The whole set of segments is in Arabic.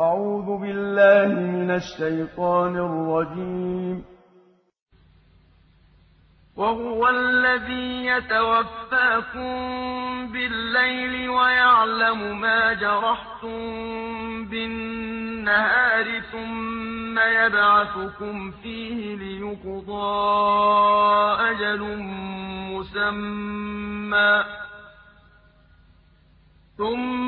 أعوذ بالله من الشيطان الرجيم. وهو الذي يتوفاكم بالليل ويعلم ما جرحتم بالنهار ثم يبعثكم فيه ليقضى أجل مسمى. ثُمَّ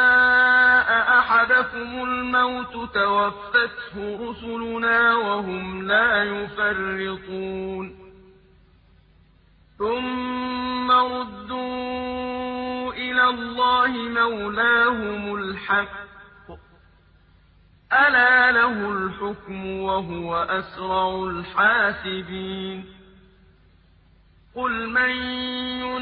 أَحَدَكُمُ الْمَوْتُ تَوَفَّتْهُ رُسُلُنَا وَهُمْ لَا يُفَرِّطُونَ ثُمَّ رُدُّوا إِلَى اللَّهِ مَوْلَاهُمُ الْحَقِّ ۚ أَلَا لَهُ الْحُكْمُ وَهُوَ أَسْرَعُ الْحَاسِبِينَ قُلْ مَن